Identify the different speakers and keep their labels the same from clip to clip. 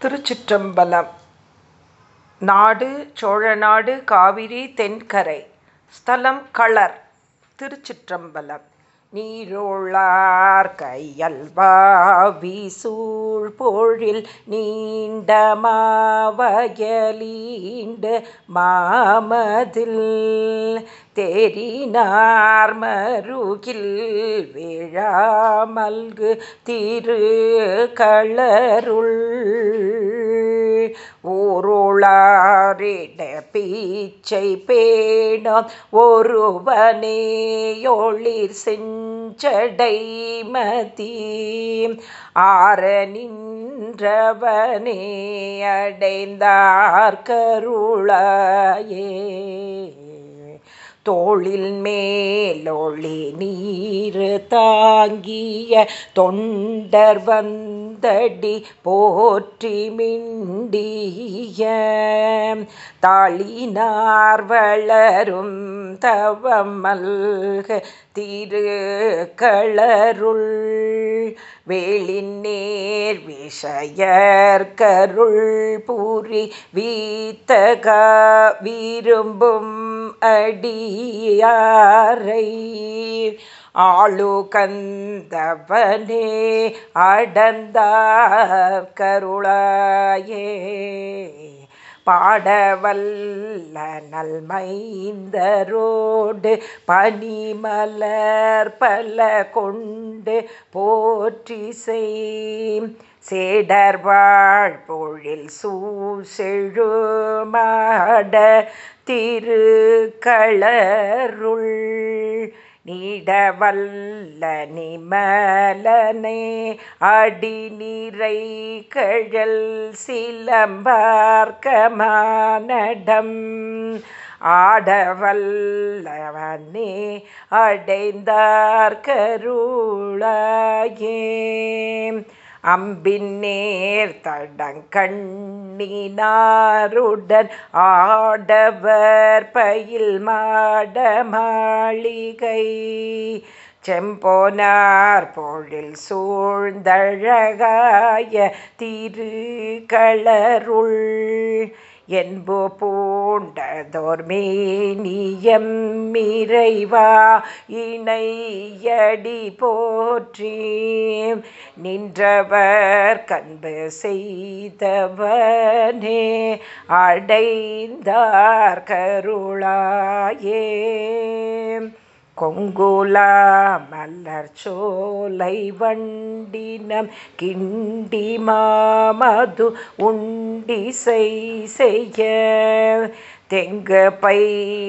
Speaker 1: திருச்சிற்றம்பலம். நாடு சோழநாடு காவிரி தென்கரை. ஸ்தலம் களர். திருச்சிற்றம்பலம். நீரோளார் கையல்வாவி சூழ்பொழில் நீண்ட மாவயலீண்டு மாமதில் தேரினார் மருகில் விழாமல்கு திரு களருள் ஊருளாரிட பீச்சை பேணம். ஒருவனேயொளிர் செஞ்சடைமதி ஆற நின்றவனே அடைந்தார் கருளாயே. தோளில் மேலொளி நீர் தாங்கிய தொண்டர் வந்தடி போற்றி மிண்டிய. தாளினார் வளரும் தவமல்க திரு களருள் வேளின் நேர் கருள் பூரி வீத்தக விரும்பும் அடியாரை ஆளு கந்தவனே அடந்தார் கருளாயே. பாடவல்ல நல்மைந்தரோடு பனிமலர் பல கொண்டு போற்றி செய். சேடர்வாழ் பொழில் சூழ் திருக்களருள் நீடவல்ல நிமலனே அடி நிறை கழல் சிலம்பார்க்கமானடம். ஆடவல்லவனே அடைந்தார் கருளாயே அம்பின் நேர் தடங்கண்ணினாருடன் ஆடவர் பயில் மாட மாளிகை செம்போனார் பொழில் சூழ்ந்தழகாய திருக்களருள் என்பு பூண்டதோர்மேனியம் இறைவா இணையடி போற்றி நின்றவர் கண்பு செய்தவனே அடைந்தார் கருளாயே. கொங்குலா மலர் சோலை வண்டினம் கிண்டி மாமது உண்டிசை செய்ய. தெங்கு பை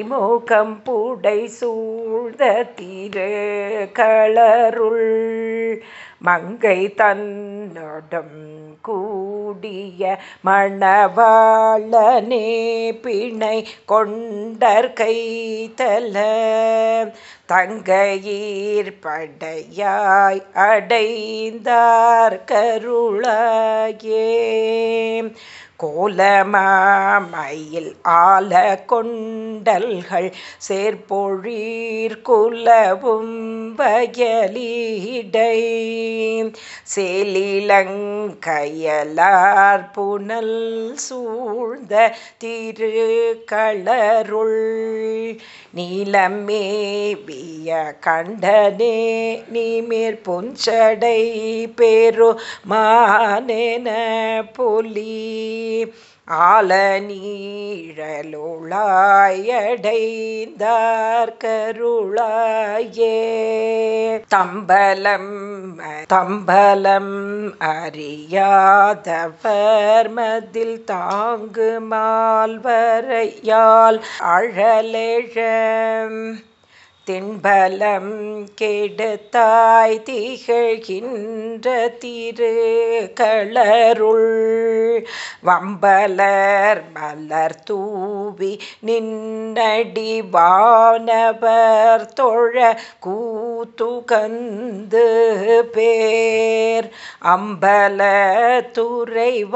Speaker 1: முகம் புடை சூழ்ந்த திரு களருள் மங்கை தன்னொடும் கூடிய மணவாளனே பிணை கொண்டர் கைத்தல தங்கையீர் படையாய் அடைந்தார் கருளாயே. கோலமாமையில் ஆல கொண்டல்கள் சேர்பொழீர் குலவும் வயலீடை. சேலிலங்கையலார் புனல் சூழ்ந்த திரு களருள் நீலமேவிய கண்டனே நீமேற் புஞ்சடை பெரு மானென புலீ. ஆல நீழலுளாயடைந்தார் கருளாயே தம்பலம் தம்பலம் அறியாதவர் மதில் தாங்கு மால்வரையால் அழலேழம் தென்பலம் கெடுத்தாய் திகழ்கின்ற திரு களருள். வம்பலர் மலர் தூவி நின்னடி வானவர் தொழ கூத்துகந்து பேர். அம்பல துறைவாயடைந்தார்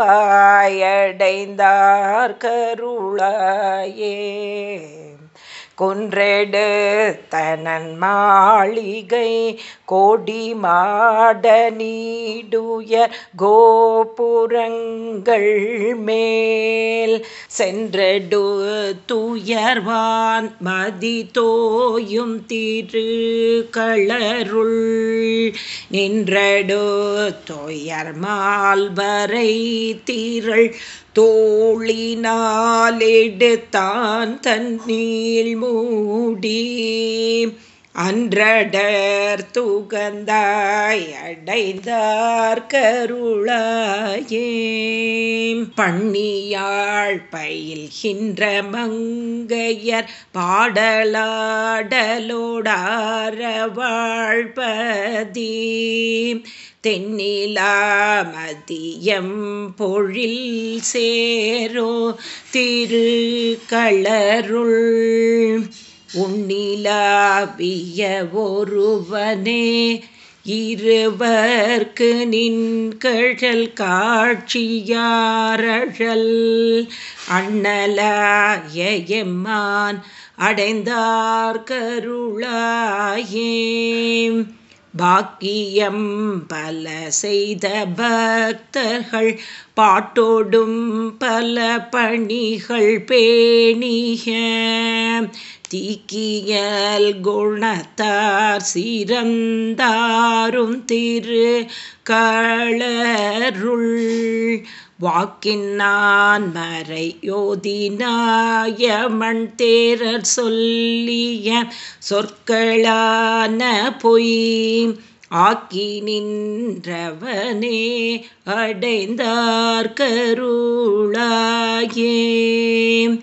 Speaker 1: கருளாயே. குன்றெடு தனன் மாளிகை கோடி மாட நீடுயர் கோபுரங்கள் மேல். சென்றடு துயர்வான் மதி திரு களருள் நின்றடு துயர் மால்வரை தீரள் தோழினாலெடுத்தான் தண்ணீர் மூடி. அன்றடர் தூகந்தாய் அடைந்தார் கருளாயே. பண்ணியாழ் பயில்கின்ற மங்கையர் பாடலாடலோடார வாழ்பதி. தென்னிலா மதியம் பொழில் சேரோ திரு திருக்களருள் உன்னிலாவிய ஒருவனே இருவர்க்கு நின்கழல் காட்சியாரழல். அண்ணலாய எம்மான் அடைந்தார் கருளாயே. பாக்கியம் பல செய்த பக்தர்கள் பாட்டோடும் பல பணிகள் பேணிய தீக்கியல் குணத்தார் சிறந்தாரும் திரு களருள் வாக்கின் மறை யோதினாயமண் தேரர் சொல்லிய சொற்களான பொய். ஆக்கி நின்றவனே அடைந்தார் கருளாயே.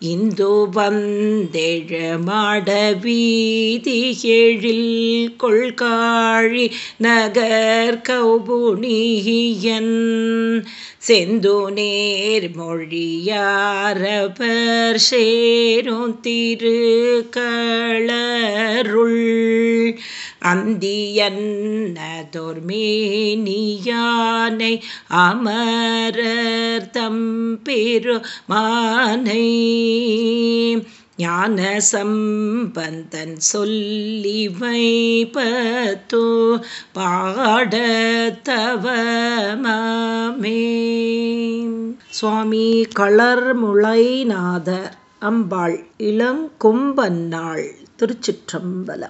Speaker 1: இந்து வந்தெழமாட வீதியெழில் கொள்காழி நகர் கௌபுணியன். செந்து நேர் மொழியாரபர் சேரும் திரு அந்தியன்னதொர்மேனியானை அமரர் தம்பெருமானை ஞான சம்பந்தன் சொல்லி வைப்பத்தோ பாடத்தவமே சுவாமி களர்முளைநாதர் அம்பாள் இளங்கொம்பன்னாள் திருச்சிற்றம்பலம்.